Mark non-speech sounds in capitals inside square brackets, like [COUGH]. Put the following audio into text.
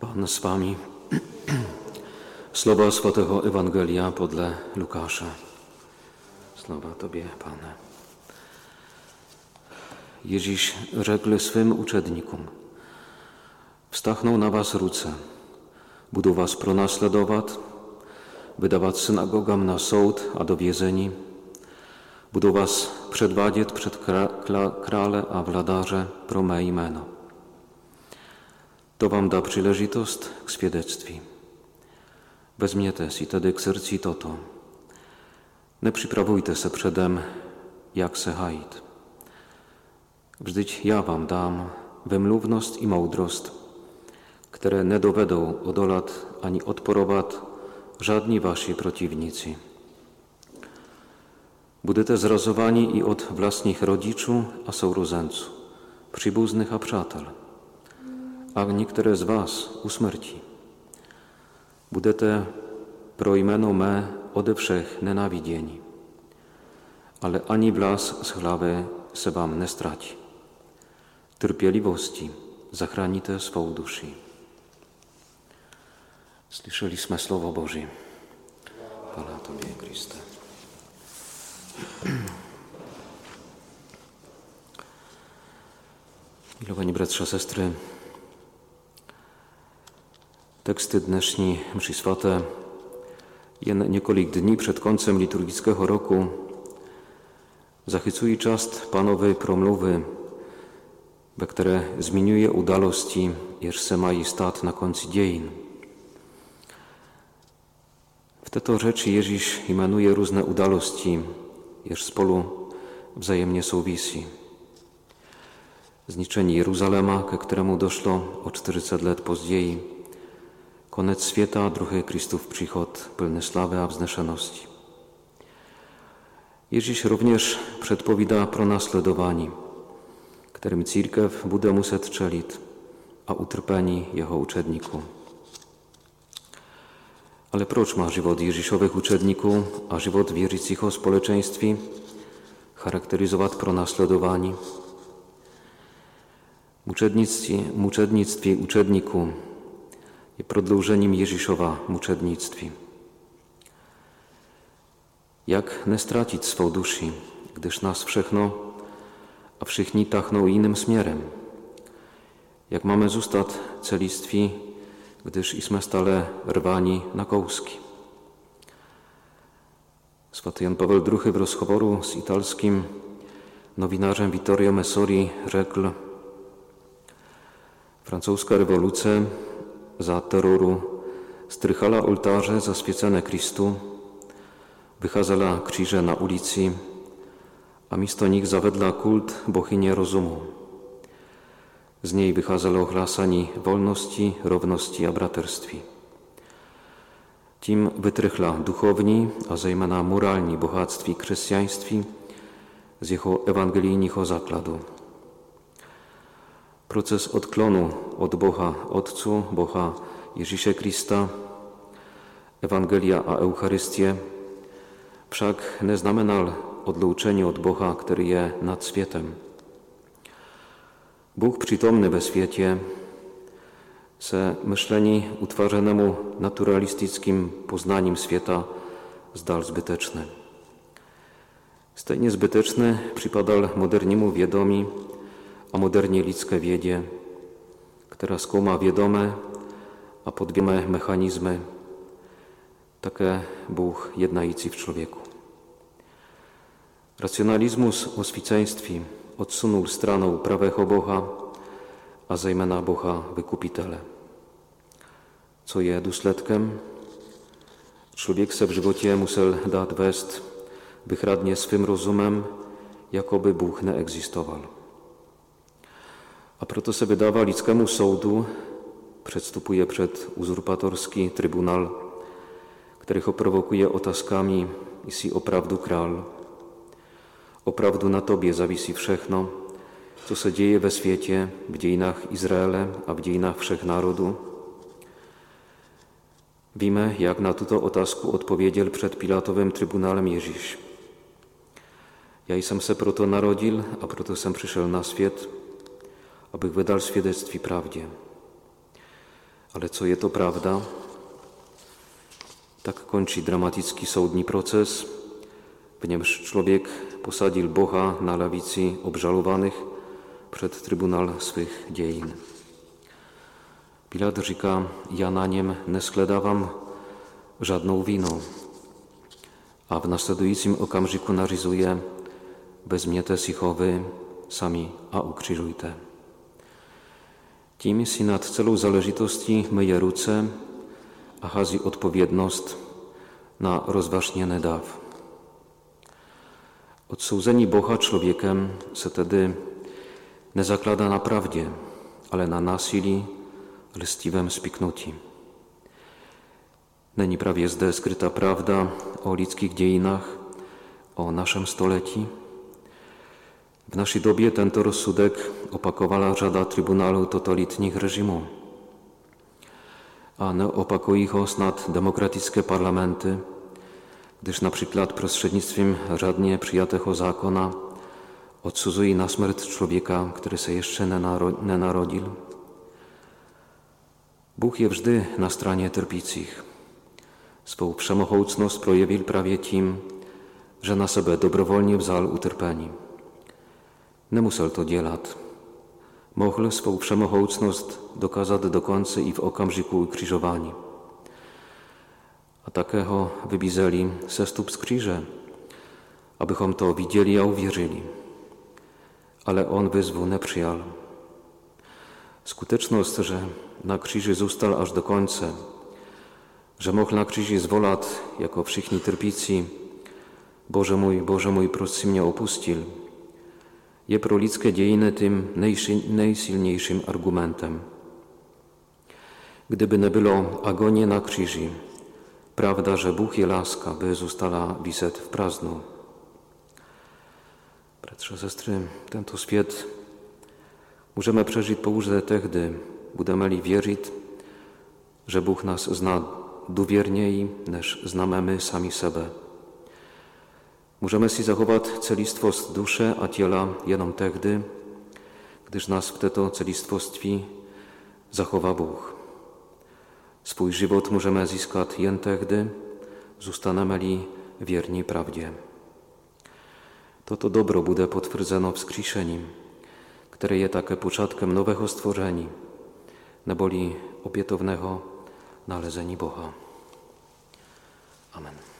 Pan z Wami. Słowa Świętego Ewangelia podle Lukasza. Słowa Tobie, Panie. Jeziś rzekł swym uczednikom. Wstachnął na was ruce. Budu was pronásledovat, wydawać synagogam na soud a do vězení. Budu was předvádět před krále a vladarze pro mé jméno. To wam da příležitost k svědectví. Vezměte si tedy k srdci toto. Nepřipravujte se předem, jak se hajit. Vždyť ja wam dám wymluvnost i moudrost, które nie dovedą odolat ani odporovat żadni wasi przeciwnicy. Budete zrazowani i od własnych rodziców a sourozenców, przybuznych a přátel, a niektóre z was usmrci. Budete pro jméno mé ode všech nenáviděni, ale ani vlas z hlavy se vám nestraci. Trpieliwości zachránite swą duszę. Słyszeliśmy Słowo Boże. Pana Tobie, Chryste. [CLEARS THROAT] Milowani bratrze, sestry, teksty dnešní mši svaté jen několik dní před koncem liturgického roku zachycují část panowej promluvy, ve které zmiňuje udalosti, jež se mají stát na konci dějin. W této rzeczy Ježíš jmenuje różne udalosti, jeż spolu wzajemnie souvisí. Zniczenie Jeruzalema, ke któremu doszło o 400 lat později, konec świata, druhý Kristów przychod, pełny sławy a wzneszoności. Ježíš również przedpowiada pronásledování, którym církev bude muset čelit a utrpení jeho učedníků. Ale proč má život Ježíšových učedníků a život věřícího společenství charakteryzować pronásledování? Muczednictwie, muczednictwie uczedniku je prodloužením Ježíšova mučednictví. Jak nestracić swą duszy, gdyż nas všechno a všichni tachną innym směrem? Jak mamy zůstat celiství, gdyż jsme stale rwani na kołski? Swaty Jan Paweł II w rozchoworu z italskim nowinarzem Vittorio Messori rzekł Francuska rewolucja za terroru strychala ołtarze zaswiecone Kristu, wychazala krzyże na ulicy, a místo nich zavedla kult bochynie rozumu. Z niej wycházelo hlasani wolności, równości a braterství. Tím wytrychla duchowni, a zejména morální bohatství chrześcijańství z jeho ewangelijního základu. Proces odklonu od Boha Otcu, Boha Ježíše Krista, Ewangelia a Eucharystię wszak nie znamenal odlouczenie od Boha, który je nad światem. Bóg przytomny we świecie se myśleni utwarzanemu naturalistycznym poznaniem świata zdal zbyteczny. Stajnie zbyteczny przypadal moderniemu wiedomi, a modernie ludzkie wiedzie, która skłama wiadome, a podwieme mechanizmy, takie Bóg jednajcy w człowieku. Racjonalizmus oswiceństwi odsunął straną prawego Boha, a zejména Boha wykupitele. Co je důsledkem? Człowiek se w żywocie musel dać west, by swym rozumem, jakoby Bóg nie egzystował. A proto se wydawała ludzkiemu sądu, przedstupuje przed uzurpatorski trybunal, których oprowokuje otaskami, si oprawdu kral. Oprawdu na Tobie zawisi wszechno, co se dzieje we świecie, w dziejnach Izraele, a w dziejnach wszechnarodu. Wiemy, jak na tuto otázku odpowiedział przed Pilatowym Trybunalem Ježíš. Ja jsem se proto narodil a proto jsem přišel na svět, abych wydal świadectví prawdzie. Ale co je to prawda? Tak kończy dramatycki sądni proces, ponieważ człowiek posadził Boha na lawicy obżalowanych przed trybunal swych dziejin. Pilat říká, ja na niem nie skledawam żadną winą, a w następującym okamžiku naryzuje, Vezměte si chovy sami a ukrzyżujte. Tím si nad celou záležitostí myje ruce a hází odpovědnost na rozważniony daw. Odsouzení Boha człowiekiem se tedy nezaklada na prawdzie, ale na nasilí, lstiwym spiknuti. Není prawie zde skryta prawda o ludzkich dziejinach, o naszym stoleci. W naszej dobie tento rozsudek opakowała Rada Trybunału Totalitnych Reżimów. A nie opakují ho snad demokratyczne parlamenty, gdyż na przykład prostřednictvím řadnie přijatého zákona odsuzují na śmierć człowieka, który się jeszcze nie narodził. Bóg je wżdy na stronie trpících. Swą przemochoucność projewił prawie tym, że na sobie dobrowolnie wzal utrpeni. Nie musiał to dělat. Mohl swą przemochoucność dokazać do końca i w okamžiku krzyżowani. A takiego wybizeli sestup z krzyże, abychom to widzieli a uwierzyli. Ale on wyzwu nie przyjął. Skuteczność, że na krzyży został aż do końca, że mógł na krzyży zwolać jako wszyscy trpici, Boże mój, Boże mój, prosty mnie opuścił, je pro ludzkie dziejiny tym najsilniejszym argumentem. Gdyby nie było agonii na krzyży, prawda, że Bóg je laska, by została wiset w praznu. Bratrze, sestry, ten to świat możemy przeżyć pouze tehdy, budeme wierzyć, że Bóg nas zna dowierniej, niż znamy my sami siebie. Możemy si zachować celistwost duszy a ciała jenom tehdy, gdyż nas w to celistwostwi zachowa Bóg. Swój żywot możemy zyskać jen tehdy, zostanemy wierni prawdzie. To to dobro bude potwierdzeno wskrzeszeniem, które jest takie początkiem nowego stworzenia, neboli obietownego nalezeni Boha. Amen.